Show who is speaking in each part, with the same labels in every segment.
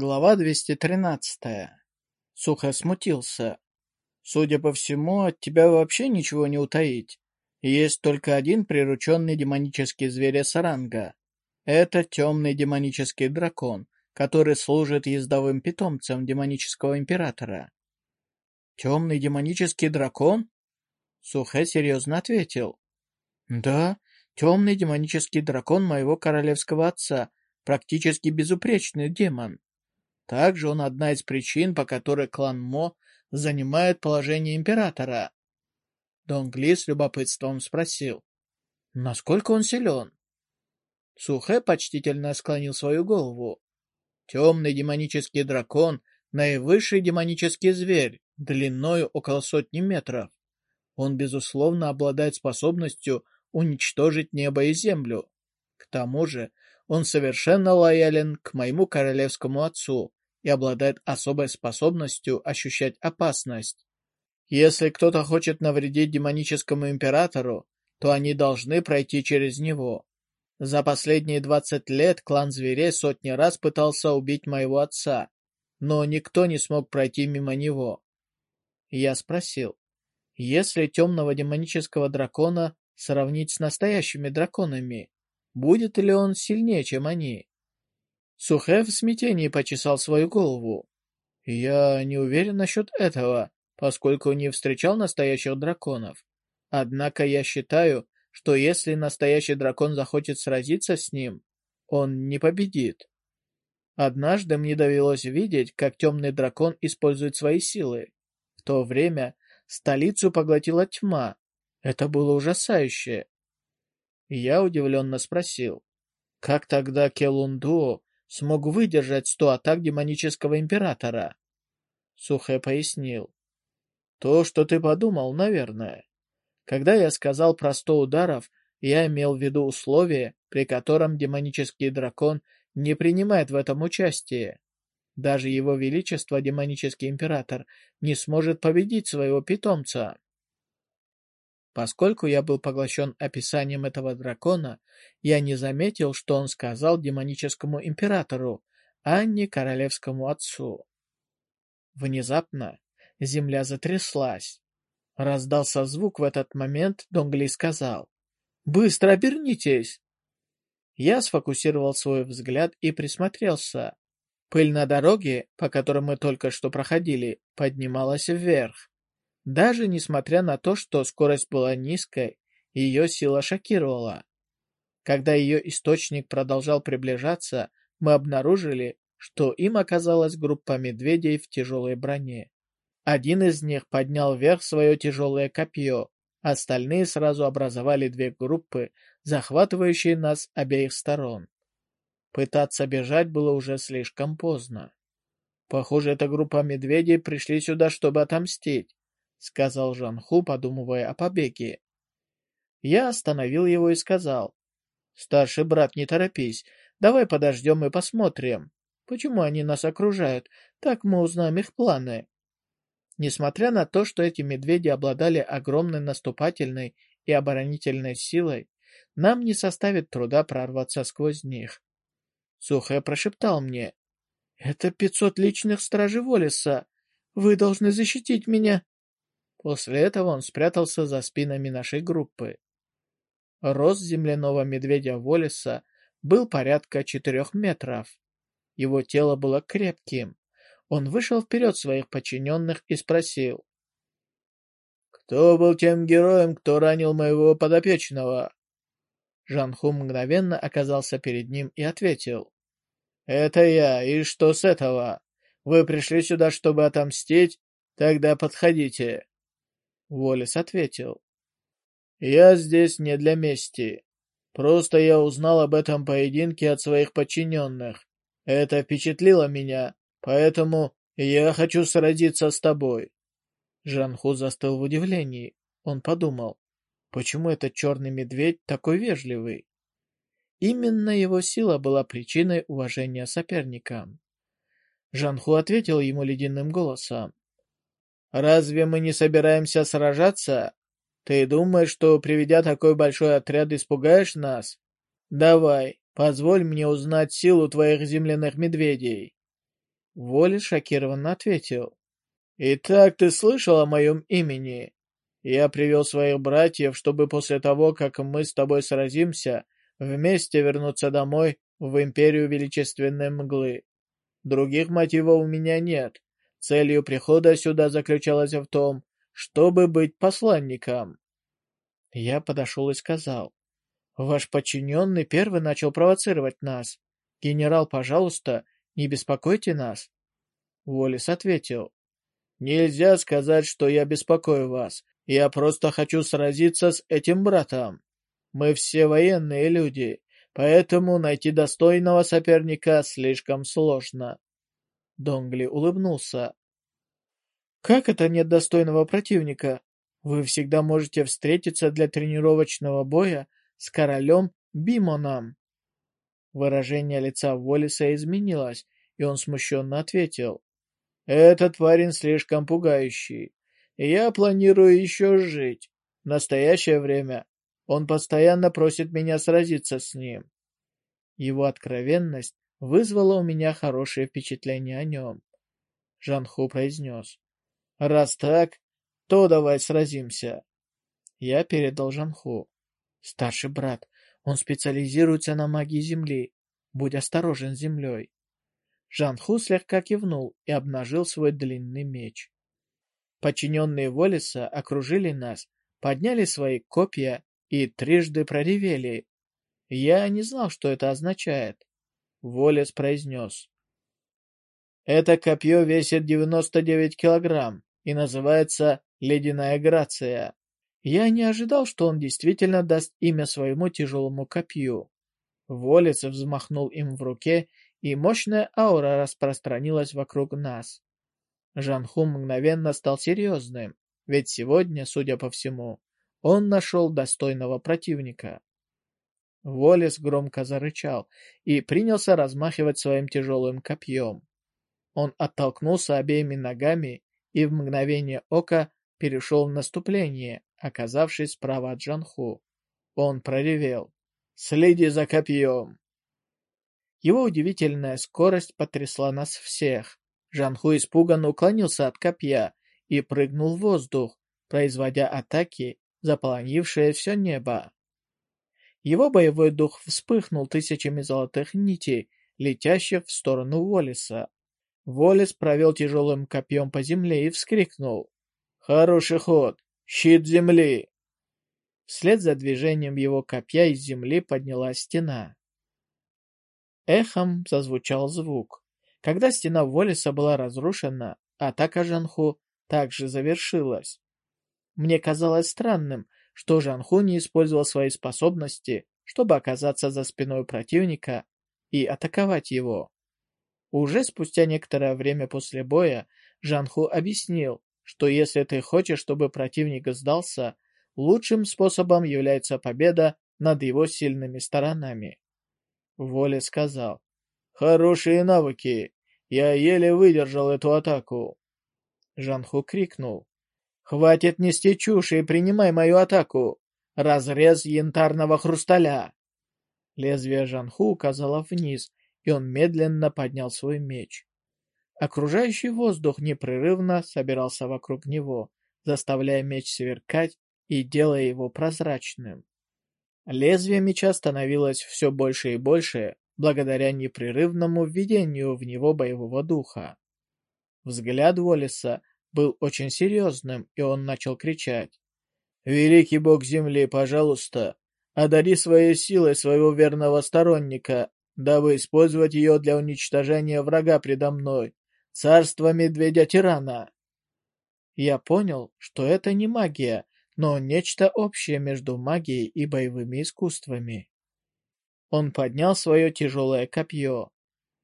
Speaker 1: Глава 213. Сухо смутился. Судя по всему, от тебя вообще ничего не утаить. Есть только один прирученный демонический зверь Саранга. Это темный демонический дракон, который служит ездовым питомцем демонического императора. Темный демонический дракон? Сухэ серьезно ответил. Да, темный демонический дракон моего королевского отца, практически безупречный демон. Также он одна из причин, по которой клан Мо занимает положение императора. Донгли с любопытством спросил, насколько он силен? Сухэ почтительно склонил свою голову. Темный демонический дракон — наивысший демонический зверь, длиной около сотни метров. Он, безусловно, обладает способностью уничтожить небо и землю. К тому же, он совершенно лоялен к моему королевскому отцу и обладает особой способностью ощущать опасность. Если кто-то хочет навредить демоническому императору, то они должны пройти через него. За последние двадцать лет клан зверей сотни раз пытался убить моего отца, но никто не смог пройти мимо него. Я спросил, если темного демонического дракона сравнить с настоящими драконами, будет ли он сильнее, чем они? Сухэ в смятении почесал свою голову. Я не уверен насчет этого, поскольку не встречал настоящих драконов. Однако я считаю, что если настоящий дракон захочет сразиться с ним, он не победит. Однажды мне довелось видеть, как темный дракон использует свои силы. В то время столицу поглотила тьма. Это было ужасающе. Я удивленно спросил, как тогда Келунду смог выдержать сто атак демонического императора. Сухэ пояснил. То, что ты подумал, наверное. Когда я сказал про сто ударов, я имел в виду условие, при котором демонический дракон не принимает в этом участие. Даже его величество, демонический император, не сможет победить своего питомца. Поскольку я был поглощен описанием этого дракона, я не заметил, что он сказал демоническому императору, а не королевскому отцу. Внезапно земля затряслась. Раздался звук в этот момент, Донгли сказал, «Быстро обернитесь!» Я сфокусировал свой взгляд и присмотрелся. Пыль на дороге, по которой мы только что проходили, поднималась вверх. Даже несмотря на то, что скорость была низкой, ее сила шокировала. Когда ее источник продолжал приближаться, мы обнаружили, что им оказалась группа медведей в тяжелой броне. Один из них поднял вверх свое тяжелое копье, остальные сразу образовали две группы, захватывающие нас обеих сторон. Пытаться бежать было уже слишком поздно. Похоже, эта группа медведей пришли сюда, чтобы отомстить. — сказал Жанху, подумывая о побеге. Я остановил его и сказал, «Старший брат, не торопись, давай подождем и посмотрим, почему они нас окружают, так мы узнаем их планы». Несмотря на то, что эти медведи обладали огромной наступательной и оборонительной силой, нам не составит труда прорваться сквозь них. Сухэ прошептал мне, «Это пятьсот личных стражей Волеса. Вы должны защитить меня». После этого он спрятался за спинами нашей группы. Рост земляного медведя Волеса был порядка четырех метров. Его тело было крепким. Он вышел вперед своих подчиненных и спросил. «Кто был тем героем, кто ранил моего подопечного?» Жанху мгновенно оказался перед ним и ответил. «Это я, и что с этого? Вы пришли сюда, чтобы отомстить? Тогда подходите». Уоллес ответил. «Я здесь не для мести. Просто я узнал об этом поединке от своих подчиненных. Это впечатлило меня, поэтому я хочу сразиться с тобой». Жанху застыл в удивлении. Он подумал, почему этот черный медведь такой вежливый? Именно его сила была причиной уважения соперникам. Жанху ответил ему ледяным голосом. Разве мы не собираемся сражаться? Ты думаешь, что, приведя такой большой отряд, испугаешь нас? Давай, позволь мне узнать силу твоих земляных медведей. Воли шокированно ответил. «Итак, ты слышал о моем имени? Я привел своих братьев, чтобы после того, как мы с тобой сразимся, вместе вернуться домой в Империю Величественной Мглы. Других мотивов у меня нет. Целью прихода сюда заключалась в том, чтобы быть посланником. Я подошел и сказал, «Ваш подчиненный первый начал провоцировать нас. Генерал, пожалуйста, не беспокойте нас». Уоллес ответил, «Нельзя сказать, что я беспокою вас. Я просто хочу сразиться с этим братом. Мы все военные люди, поэтому найти достойного соперника слишком сложно». Донгли улыбнулся. «Как это нет достойного противника? Вы всегда можете встретиться для тренировочного боя с королем Бимоном». Выражение лица Волиса изменилось, и он смущенно ответил. «Этот парень слишком пугающий. Я планирую еще жить. В настоящее время он постоянно просит меня сразиться с ним». Его откровенность вызвала у меня хорошее впечатление о нем. Жанху произнес. «Раз так, то давай сразимся». Я передал Жанху. «Старший брат, он специализируется на магии Земли. Будь осторожен с Землей». Жанху слегка кивнул и обнажил свой длинный меч. Подчиненные Волеса окружили нас, подняли свои копья и трижды проревели. Я не знал, что это означает. Волес произнес. Это копье весит 99 килограмм и называется «Ледяная Грация». Я не ожидал, что он действительно даст имя своему тяжелому копью. Волец взмахнул им в руке, и мощная аура распространилась вокруг нас. Жанхум мгновенно стал серьезным, ведь сегодня, судя по всему, он нашел достойного противника. Волес громко зарычал и принялся размахивать своим тяжелым копьем. Он оттолкнулся обеими ногами и в мгновение ока перешел в наступление, оказавшись справа от Джанху. Он проревел. «Следи за копьем!» Его удивительная скорость потрясла нас всех. Жанху испуганно уклонился от копья и прыгнул в воздух, производя атаки, заполонившие все небо. Его боевой дух вспыхнул тысячами золотых нитей, летящих в сторону Волиса. Волис провел тяжелым копьем по земле и вскрикнул. «Хороший ход! Щит земли!» Вслед за движением его копья из земли поднялась стена. Эхом зазвучал звук. Когда стена Волиса была разрушена, атака Жанху также завершилась. Мне казалось странным, что Жанху не использовал свои способности, чтобы оказаться за спиной противника и атаковать его. Уже спустя некоторое время после боя Жанху объяснил, что если ты хочешь, чтобы противник сдался, лучшим способом является победа над его сильными сторонами. Воля сказал, «Хорошие навыки! Я еле выдержал эту атаку!» Жанху крикнул, «Хватит нести чушь и принимай мою атаку! Разрез янтарного хрусталя!» Лезвие Жанху указало вниз, и он медленно поднял свой меч. Окружающий воздух непрерывно собирался вокруг него, заставляя меч сверкать и делая его прозрачным. Лезвие меча становилось все больше и больше, благодаря непрерывному введению в него боевого духа. Взгляд Волиса был очень серьезным, и он начал кричать. «Великий бог земли, пожалуйста, одари своей силой своего верного сторонника, дабы использовать ее для уничтожения врага предо мной, царство медведя-тирана». Я понял, что это не магия, но нечто общее между магией и боевыми искусствами. Он поднял свое тяжелое копье.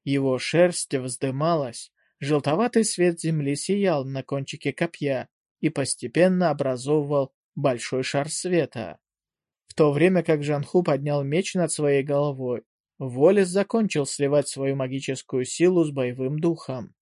Speaker 1: Его шерсть вздымалась, Желтоватый свет земли сиял на кончике копья и постепенно образовывал большой шар света. В то время как Жанху поднял меч над своей головой, Волес закончил сливать свою магическую силу с боевым духом.